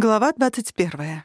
Глава 21.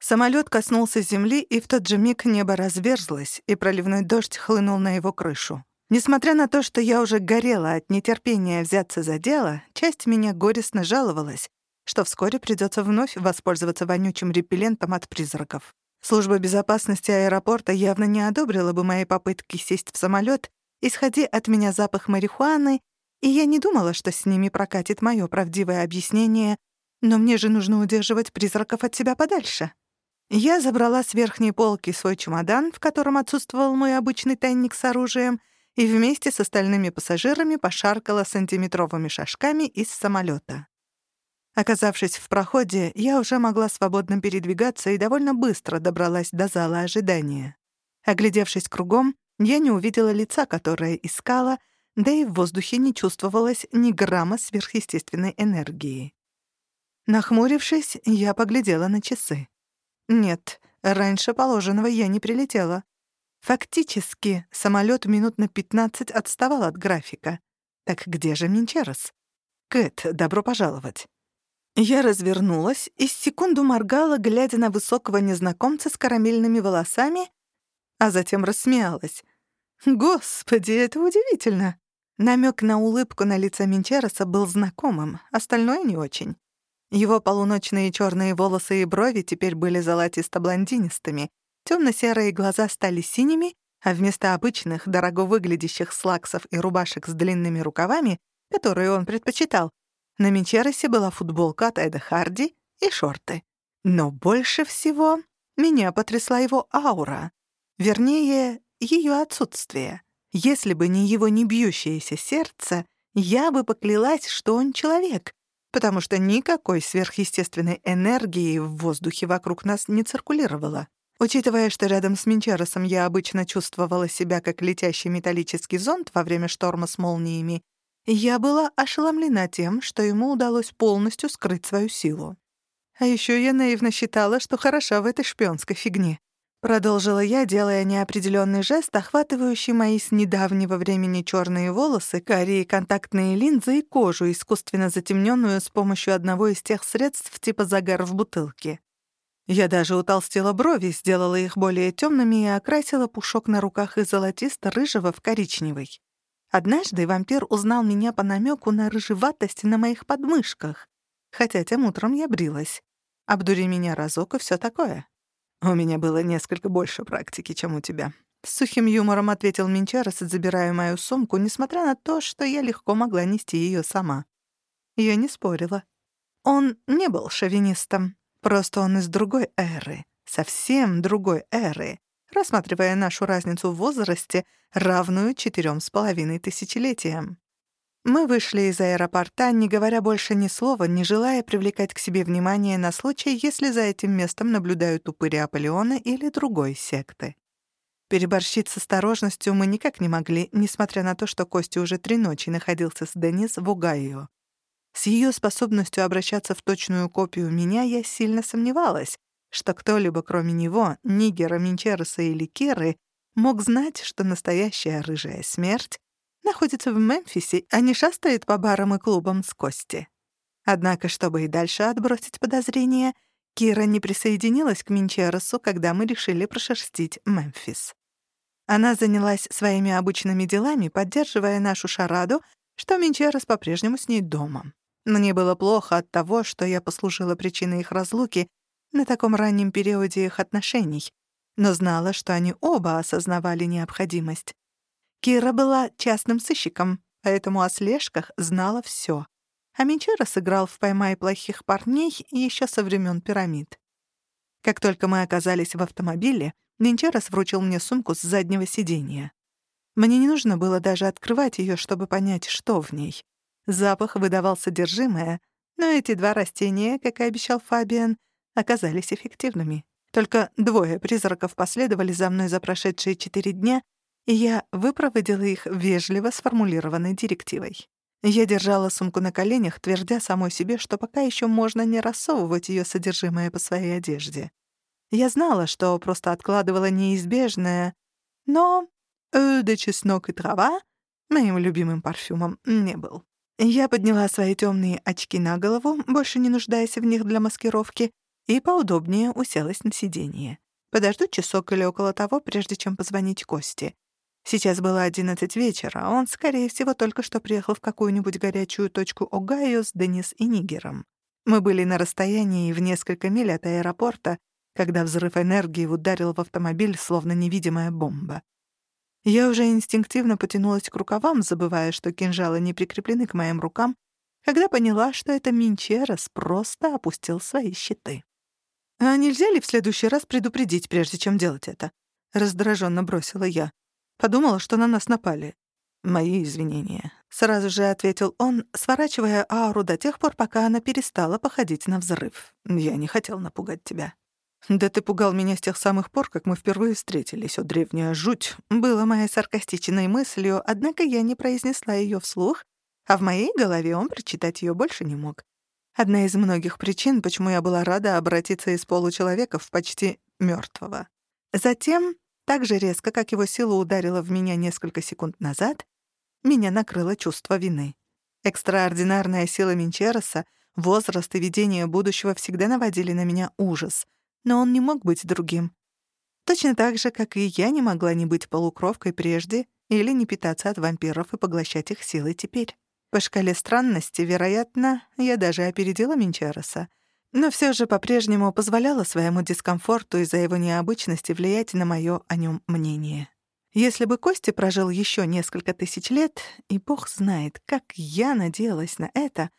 Самолет коснулся земли, и в тот же миг небо разверзлось, и проливной дождь хлынул на его крышу. Несмотря на то, что я уже горела от нетерпения взяться за дело, часть меня горестно жаловалась, что вскоре придется вновь воспользоваться вонючим репеллентом от призраков. Служба безопасности аэропорта явно не одобрила бы мои попытки сесть в самолет, исходи от меня запах марихуаны, и я не думала, что с ними прокатит мое правдивое объяснение — но мне же нужно удерживать призраков от себя подальше. Я забрала с верхней полки свой чемодан, в котором отсутствовал мой обычный тайник с оружием, и вместе с остальными пассажирами пошаркала сантиметровыми шажками из самолета. Оказавшись в проходе, я уже могла свободно передвигаться и довольно быстро добралась до зала ожидания. Оглядевшись кругом, я не увидела лица, которое искала, да и в воздухе не чувствовалось ни грамма сверхъестественной энергии. Нахмурившись, я поглядела на часы. Нет, раньше положенного я не прилетела. Фактически, самолет минут на 15 отставал от графика. Так где же Минчерос? Кэт, добро пожаловать. Я развернулась и секунду моргала, глядя на высокого незнакомца с карамельными волосами, а затем рассмеялась. «Господи, это удивительно!» Намек на улыбку на лице Минчероса был знакомым, остальное не очень. Его полуночные черные волосы и брови теперь были золотисто-блондинистыми, темно-серые глаза стали синими, а вместо обычных, дорого выглядящих слаксов и рубашек с длинными рукавами, которые он предпочитал, на Минчеросе была футболка от Эда Харди и шорты. Но больше всего меня потрясла его аура. Вернее, ее отсутствие. Если бы не его не бьющееся сердце, я бы поклялась, что он человек, потому что никакой сверхъестественной энергии в воздухе вокруг нас не циркулировало. Учитывая, что рядом с Минчеросом я обычно чувствовала себя как летящий металлический зонт во время шторма с молниями, я была ошеломлена тем, что ему удалось полностью скрыть свою силу. А еще я наивно считала, что хороша в этой шпионской фигне. Продолжила я, делая неопределенный жест, охватывающий мои с недавнего времени черные волосы, карие контактные линзы и кожу, искусственно затемненную с помощью одного из тех средств типа загар в бутылке. Я даже утолстила брови, сделала их более темными и окрасила пушок на руках из золотисто-рыжего в коричневый. Однажды вампир узнал меня по намеку на рыжеватость на моих подмышках, хотя тем утром я брилась. Обдури меня разок и все такое. «У меня было несколько больше практики, чем у тебя». С сухим юмором ответил Минчарес, забирая мою сумку, несмотря на то, что я легко могла нести ее сама. Я не спорила. Он не был шовинистом, просто он из другой эры, совсем другой эры, рассматривая нашу разницу в возрасте, равную четырем с половиной тысячелетиям. Мы вышли из аэропорта, не говоря больше ни слова, не желая привлекать к себе внимание на случай, если за этим местом наблюдают упыри Аполеона или другой секты. Переборщить с осторожностью мы никак не могли, несмотря на то, что Костя уже три ночи находился с Денис в Угайо. С ее способностью обращаться в точную копию меня я сильно сомневалась, что кто-либо, кроме него, Нигера, Минчереса или Керы, мог знать, что настоящая рыжая смерть находится в Мемфисе, а не шастает по барам и клубам с Кости. Однако, чтобы и дальше отбросить подозрения, Кира не присоединилась к Минчеросу, когда мы решили прошерстить Мемфис. Она занялась своими обычными делами, поддерживая нашу шараду, что Минчерос по-прежнему с ней дома. Мне было плохо от того, что я послужила причиной их разлуки на таком раннем периоде их отношений, но знала, что они оба осознавали необходимость. Кира была частным сыщиком, поэтому о слежках знала всё. А Минчера сыграл в «Поймай плохих парней» еще со времен пирамид. Как только мы оказались в автомобиле, Минчерос вручил мне сумку с заднего сиденья. Мне не нужно было даже открывать ее, чтобы понять, что в ней. Запах выдавал содержимое, но эти два растения, как и обещал Фабиан, оказались эффективными. Только двое призраков последовали за мной за прошедшие четыре дня, я выпроводила их вежливо сформулированной директивой. Я держала сумку на коленях, твердя самой себе, что пока еще можно не рассовывать ее содержимое по своей одежде. Я знала, что просто откладывала неизбежное, но «Э, чеснок и трава» моим любимым парфюмом не был. Я подняла свои темные очки на голову, больше не нуждаясь в них для маскировки, и поудобнее уселась на сиденье. Подожду часок или около того, прежде чем позвонить Косте. Сейчас было одиннадцать вечера, а он, скорее всего, только что приехал в какую-нибудь горячую точку Огайо с Денис и Нигером. Мы были на расстоянии в несколько миль от аэропорта, когда взрыв энергии ударил в автомобиль, словно невидимая бомба. Я уже инстинктивно потянулась к рукавам, забывая, что кинжалы не прикреплены к моим рукам, когда поняла, что это Минчерос просто опустил свои щиты. «А нельзя ли в следующий раз предупредить, прежде чем делать это?» — раздраженно бросила я. Подумала, что на нас напали. «Мои извинения», — сразу же ответил он, сворачивая ауру до тех пор, пока она перестала походить на взрыв. «Я не хотел напугать тебя». «Да ты пугал меня с тех самых пор, как мы впервые встретились, о древняя жуть!» Было моей саркастичной мыслью, однако я не произнесла ее вслух, а в моей голове он прочитать ее больше не мог. Одна из многих причин, почему я была рада обратиться из получеловека в почти мертвого. Затем, так же резко, как его сила ударила в меня несколько секунд назад, меня накрыло чувство вины. Экстраординарная сила Минчероса, возраст и видение будущего всегда наводили на меня ужас — но он не мог быть другим. Точно так же, как и я не могла не быть полукровкой прежде или не питаться от вампиров и поглощать их силы теперь. По шкале странности, вероятно, я даже опередила Минчароса, но все же по-прежнему позволяла своему дискомфорту из-за его необычности влиять на мое о нем мнение. Если бы Кости прожил еще несколько тысяч лет, и бог знает, как я надеялась на это,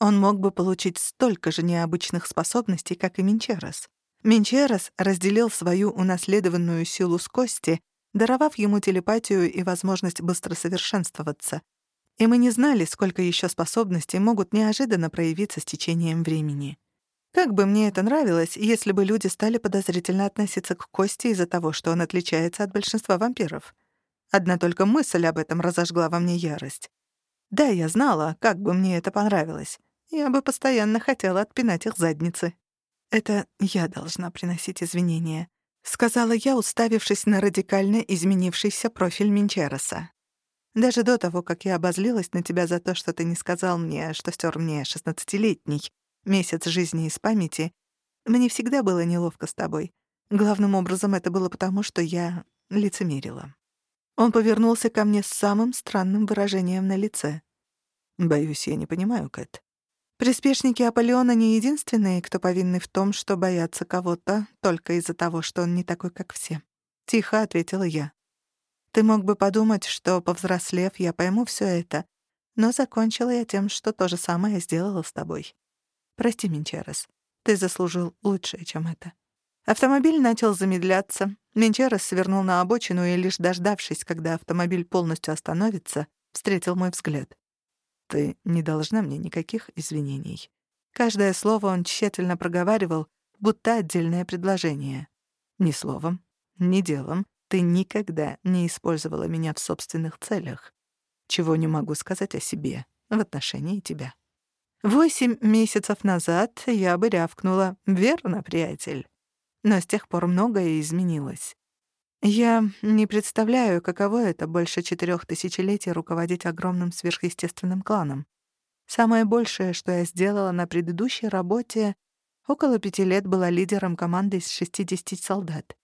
он мог бы получить столько же необычных способностей, как и Минчерос. Менчерос разделил свою унаследованную силу с Кости, даровав ему телепатию и возможность быстро совершенствоваться. И мы не знали, сколько еще способностей могут неожиданно проявиться с течением времени. Как бы мне это нравилось, если бы люди стали подозрительно относиться к Кости из-за того, что он отличается от большинства вампиров. Одна только мысль об этом разожгла во мне ярость. Да, я знала, как бы мне это понравилось. Я бы постоянно хотела отпинать их задницы. «Это я должна приносить извинения», — сказала я, уставившись на радикально изменившийся профиль Минчероса. «Даже до того, как я обозлилась на тебя за то, что ты не сказал мне, что стер мне шестнадцатилетний месяц жизни из памяти, мне всегда было неловко с тобой. Главным образом это было потому, что я лицемерила». Он повернулся ко мне с самым странным выражением на лице. «Боюсь, я не понимаю, Кэт. Приспешники Аполеона не единственные, кто повинны в том, что боятся кого-то только из-за того, что он не такой, как все. Тихо ответила я. Ты мог бы подумать, что, повзрослев, я пойму все это, но закончила я тем, что то же самое сделала с тобой. Прости, Минчерес, ты заслужил лучшее, чем это. Автомобиль начал замедляться. Минчерес свернул на обочину и, лишь дождавшись, когда автомобиль полностью остановится, встретил мой взгляд. Ты не должна мне никаких извинений. Каждое слово он тщательно проговаривал, будто отдельное предложение. Ни словом, ни делом ты никогда не использовала меня в собственных целях. Чего не могу сказать о себе в отношении тебя. Восемь месяцев назад я бы рявкнула «Верно, приятель». Но с тех пор многое изменилось. Я не представляю, каково это больше четырех тысячелетий руководить огромным сверхъестественным кланом. Самое большее, что я сделала на предыдущей работе, около пяти лет была лидером команды из 60 солдат.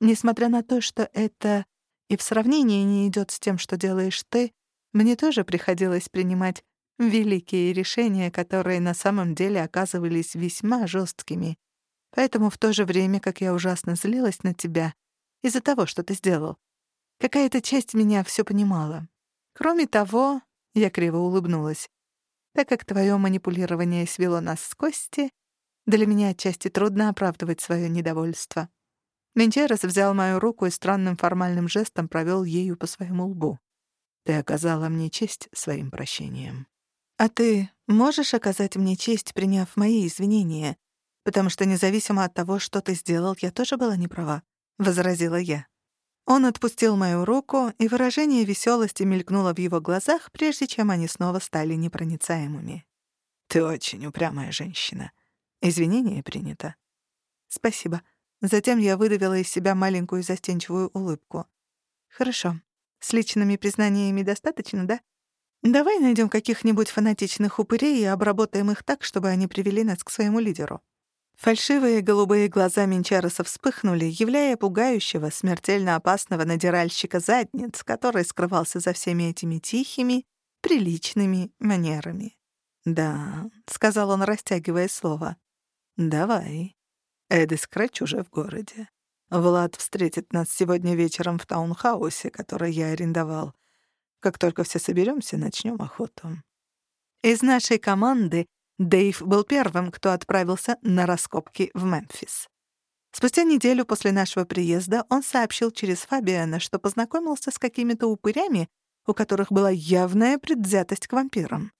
Несмотря на то, что это и в сравнении не идет с тем, что делаешь ты, мне тоже приходилось принимать великие решения, которые на самом деле оказывались весьма жесткими. Поэтому в то же время, как я ужасно злилась на тебя, из-за того, что ты сделал. Какая-то часть меня все понимала. Кроме того, я криво улыбнулась. Так как твое манипулирование свело нас с Кости, для меня отчасти трудно оправдывать свое недовольство. Менчерес взял мою руку и странным формальным жестом провел ею по своему лбу. Ты оказала мне честь своим прощением. А ты можешь оказать мне честь, приняв мои извинения? Потому что независимо от того, что ты сделал, я тоже была не права. — возразила я. Он отпустил мою руку, и выражение веселости мелькнуло в его глазах, прежде чем они снова стали непроницаемыми. «Ты очень упрямая женщина. Извинение принято». «Спасибо». Затем я выдавила из себя маленькую застенчивую улыбку. «Хорошо. С личными признаниями достаточно, да? Давай найдем каких-нибудь фанатичных упырей и обработаем их так, чтобы они привели нас к своему лидеру». Фальшивые голубые глаза Минчароса вспыхнули, являя пугающего, смертельно опасного надиральщика задниц, который скрывался за всеми этими тихими, приличными манерами. «Да», — сказал он, растягивая слово. «Давай. Эд и Скретч уже в городе. Влад встретит нас сегодня вечером в таунхаусе, который я арендовал. Как только все соберемся, начнем охоту». Из нашей команды Дэйв был первым, кто отправился на раскопки в Мемфис. Спустя неделю после нашего приезда он сообщил через Фабиана, что познакомился с какими-то упырями, у которых была явная предвзятость к вампирам.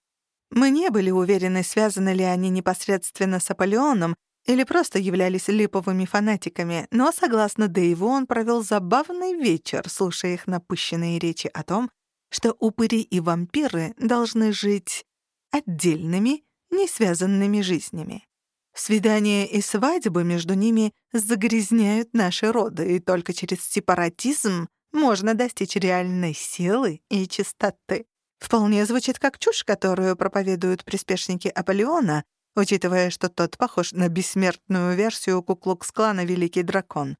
Мы не были уверены, связаны ли они непосредственно с Аполеоном или просто являлись липовыми фанатиками, но, согласно Дэйву, он провел забавный вечер, слушая их напыщенные речи о том, что упыри и вампиры должны жить отдельными, не связанными жизнями. Свидания и свадьбы между ними загрязняют наши роды, и только через сепаратизм можно достичь реальной силы и чистоты. Вполне звучит как чушь, которую проповедуют приспешники Аполеона, учитывая, что тот похож на бессмертную версию Куклукс-клана «Великий дракон».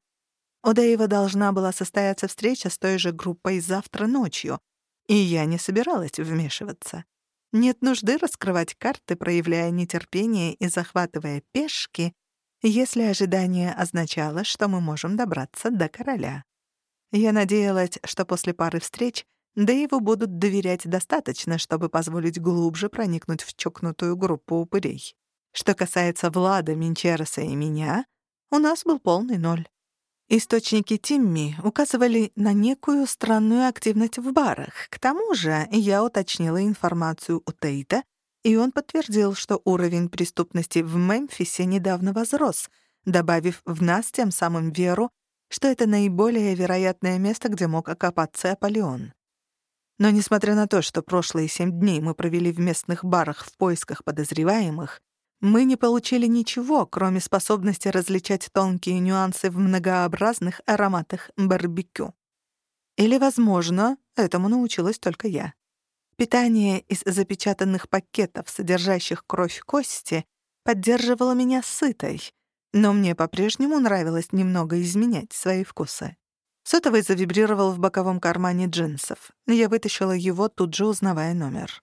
У Дэйва должна была состояться встреча с той же группой завтра ночью, и я не собиралась вмешиваться. Нет нужды раскрывать карты, проявляя нетерпение и захватывая пешки, если ожидание означало, что мы можем добраться до короля. Я надеялась, что после пары встреч Дэйву будут доверять достаточно, чтобы позволить глубже проникнуть в чокнутую группу упырей. Что касается Влада, Минчереса и меня, у нас был полный ноль. Источники Тимми указывали на некую странную активность в барах. К тому же я уточнила информацию у Тейта, и он подтвердил, что уровень преступности в Мемфисе недавно возрос, добавив в нас тем самым веру, что это наиболее вероятное место, где мог окопаться Аполеон. Но несмотря на то, что прошлые семь дней мы провели в местных барах в поисках подозреваемых, мы не получили ничего, кроме способности различать тонкие нюансы в многообразных ароматах барбекю. Или, возможно, этому научилась только я. Питание из запечатанных пакетов, содержащих кровь кости, поддерживало меня сытой, но мне по-прежнему нравилось немного изменять свои вкусы. Сотовый завибрировал в боковом кармане джинсов. Я вытащила его, тут же узнавая номер.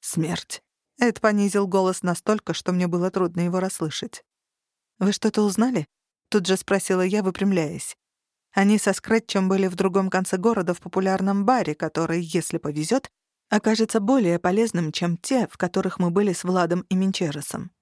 «Смерть». Эд понизил голос настолько, что мне было трудно его расслышать. «Вы что-то узнали?» Тут же спросила я, выпрямляясь. Они со Скретчем были в другом конце города в популярном баре, который, если повезет, окажется более полезным, чем те, в которых мы были с Владом и Минчеросом.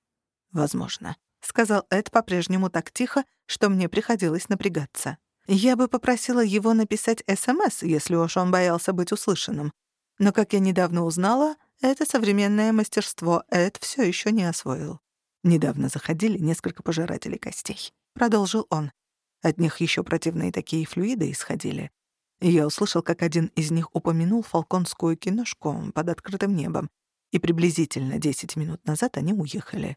«Возможно», — сказал Эд по-прежнему так тихо, что мне приходилось напрягаться. Я бы попросила его написать СМС, если уж он боялся быть услышанным. Но, как я недавно узнала, это современное мастерство Эд все еще не освоил. Недавно заходили несколько пожирателей костей. Продолжил он. От них еще противные такие флюиды исходили. Я услышал, как один из них упомянул фалконскую киношку под открытым небом, и приблизительно 10 минут назад они уехали.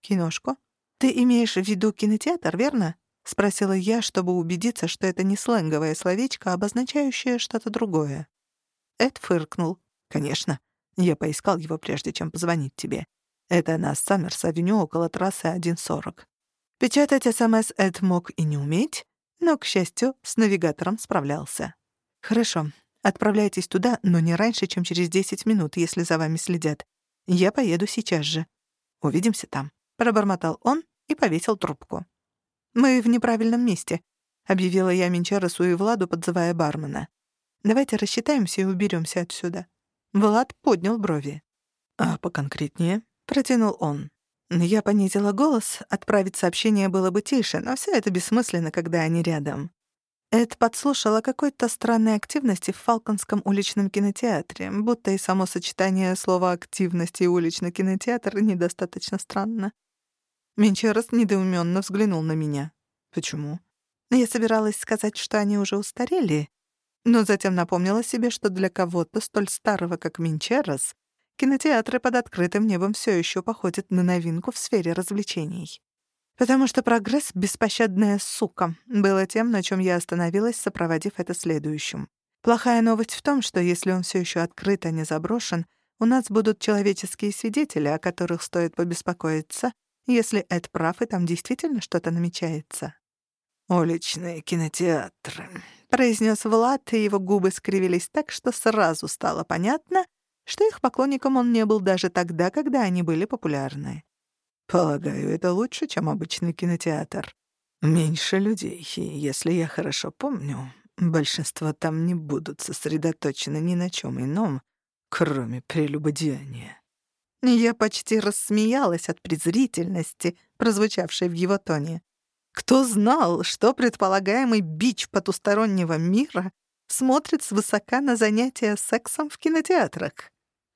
«Киношку? Ты имеешь в виду кинотеатр, верно?» — спросила я, чтобы убедиться, что это не сленговое словечко, обозначающее что-то другое. Эд фыркнул. «Конечно. Я поискал его, прежде чем позвонить тебе. Это на Саммерс-авеню около трассы 1.40. Печатать СМС Эд мог и не уметь, но, к счастью, с навигатором справлялся. «Хорошо. Отправляйтесь туда, но не раньше, чем через 10 минут, если за вами следят. Я поеду сейчас же. Увидимся там», — пробормотал он и повесил трубку. «Мы в неправильном месте», — объявила я Минчаросу и Владу, подзывая бармена. «Давайте рассчитаемся и уберемся отсюда». Влад поднял брови. «А поконкретнее?» — протянул он. Я понизила голос, отправить сообщение было бы тише, но все это бессмысленно, когда они рядом. Эд подслушал о какой-то странной активности в Фалконском уличном кинотеатре, будто и само сочетание слова «активность» и «уличный кинотеатр» недостаточно странно. Менчерос недоуменно взглянул на меня. «Почему?» Я собиралась сказать, что они уже устарели, но затем напомнила себе, что для кого-то столь старого, как Минчерос, кинотеатры под открытым небом все еще походят на новинку в сфере развлечений. Потому что прогресс — беспощадная сука, было тем, на чем я остановилась, сопроводив это следующим. Плохая новость в том, что если он все еще открыт, а не заброшен, у нас будут человеческие свидетели, о которых стоит побеспокоиться, если Эд прав, и там действительно что-то намечается. «Уличные кинотеатры», — произнес Влад, и его губы скривились так, что сразу стало понятно, что их поклонником он не был даже тогда, когда они были популярны. «Полагаю, это лучше, чем обычный кинотеатр. Меньше людей, и, если я хорошо помню, большинство там не будут сосредоточены ни на чем ином, кроме прелюбодеяния». Я почти рассмеялась от презрительности, прозвучавшей в его тоне. Кто знал, что предполагаемый бич потустороннего мира смотрит свысока на занятия сексом в кинотеатрах?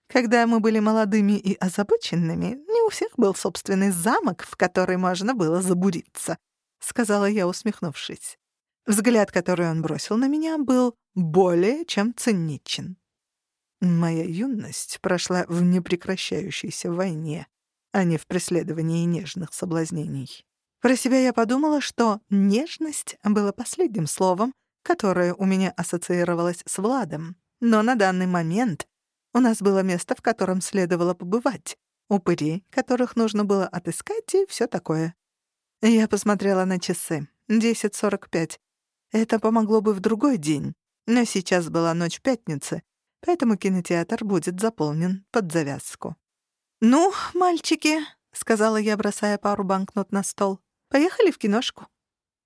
Когда мы были молодыми и озабоченными, не у всех был собственный замок, в который можно было забуриться, — сказала я, усмехнувшись. Взгляд, который он бросил на меня, был более чем циничен. Моя юность прошла в непрекращающейся войне, а не в преследовании нежных соблазнений. Про себя я подумала, что «нежность» было последним словом, которое у меня ассоциировалось с Владом. Но на данный момент у нас было место, в котором следовало побывать, упыри, которых нужно было отыскать и все такое. Я посмотрела на часы. 10.45. Это помогло бы в другой день. Но сейчас была ночь пятницы, поэтому кинотеатр будет заполнен под завязку. «Ну, мальчики», — сказала я, бросая пару банкнот на стол, Поехали в киношку.